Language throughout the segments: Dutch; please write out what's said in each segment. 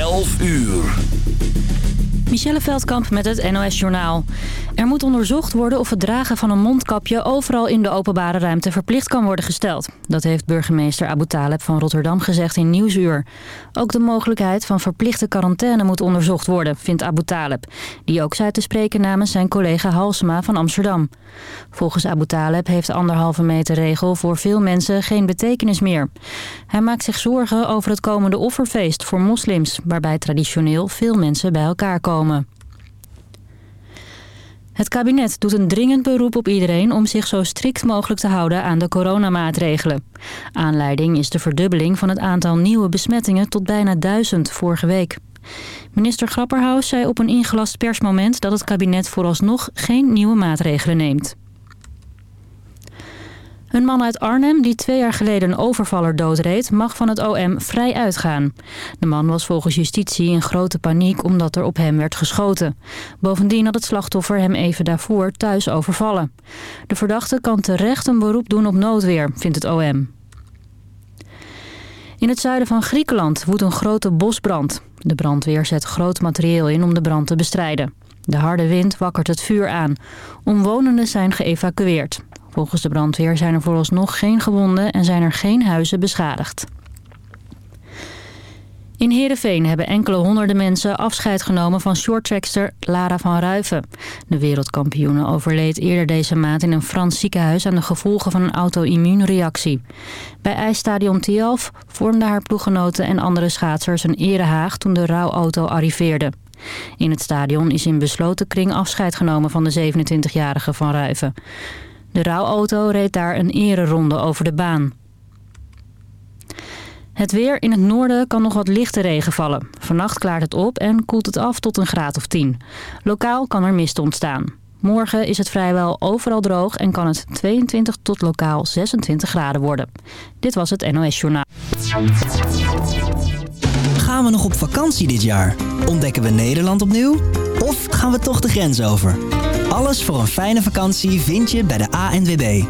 11 uur. Michelle Veldkamp met het NOS-journaal. Er moet onderzocht worden of het dragen van een mondkapje overal in de openbare ruimte verplicht kan worden gesteld. Dat heeft burgemeester Abu Taleb van Rotterdam gezegd in Nieuwsuur. Ook de mogelijkheid van verplichte quarantaine moet onderzocht worden, vindt Abu Taleb. Die ook zei te spreken namens zijn collega Halsema van Amsterdam. Volgens Abu Taleb heeft de anderhalve meter regel voor veel mensen geen betekenis meer. Hij maakt zich zorgen over het komende offerfeest voor moslims, waarbij traditioneel veel mensen bij elkaar komen. Het kabinet doet een dringend beroep op iedereen om zich zo strikt mogelijk te houden aan de coronamaatregelen. Aanleiding is de verdubbeling van het aantal nieuwe besmettingen tot bijna duizend vorige week. Minister Grapperhaus zei op een ingelast persmoment dat het kabinet vooralsnog geen nieuwe maatregelen neemt. Een man uit Arnhem die twee jaar geleden een overvaller doodreed... mag van het OM vrij uitgaan. De man was volgens justitie in grote paniek omdat er op hem werd geschoten. Bovendien had het slachtoffer hem even daarvoor thuis overvallen. De verdachte kan terecht een beroep doen op noodweer, vindt het OM. In het zuiden van Griekenland woedt een grote bosbrand. De brandweer zet groot materieel in om de brand te bestrijden. De harde wind wakkert het vuur aan. Omwonenden zijn geëvacueerd. Volgens de brandweer zijn er vooralsnog geen gewonden en zijn er geen huizen beschadigd. In Heerenveen hebben enkele honderden mensen afscheid genomen van shorttrackster Lara van Ruiven. De wereldkampioene overleed eerder deze maand in een Frans ziekenhuis aan de gevolgen van een auto-immuunreactie. Bij ijsstadion Tialf vormden haar ploeggenoten en andere schaatsers een erehaag toen de rouwauto arriveerde. In het stadion is in besloten kring afscheid genomen van de 27-jarige Van Ruiven. De rouwauto reed daar een ereronde over de baan. Het weer in het noorden kan nog wat lichte regen vallen. Vannacht klaart het op en koelt het af tot een graad of 10. Lokaal kan er mist ontstaan. Morgen is het vrijwel overal droog en kan het 22 tot lokaal 26 graden worden. Dit was het NOS Journaal. Gaan we nog op vakantie dit jaar? Ontdekken we Nederland opnieuw? Of gaan we toch de grens over? Alles voor een fijne vakantie vind je bij de ANWB.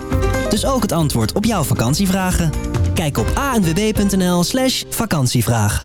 Dus ook het antwoord op jouw vakantievragen. Kijk op anwb.nl slash vakantievraag.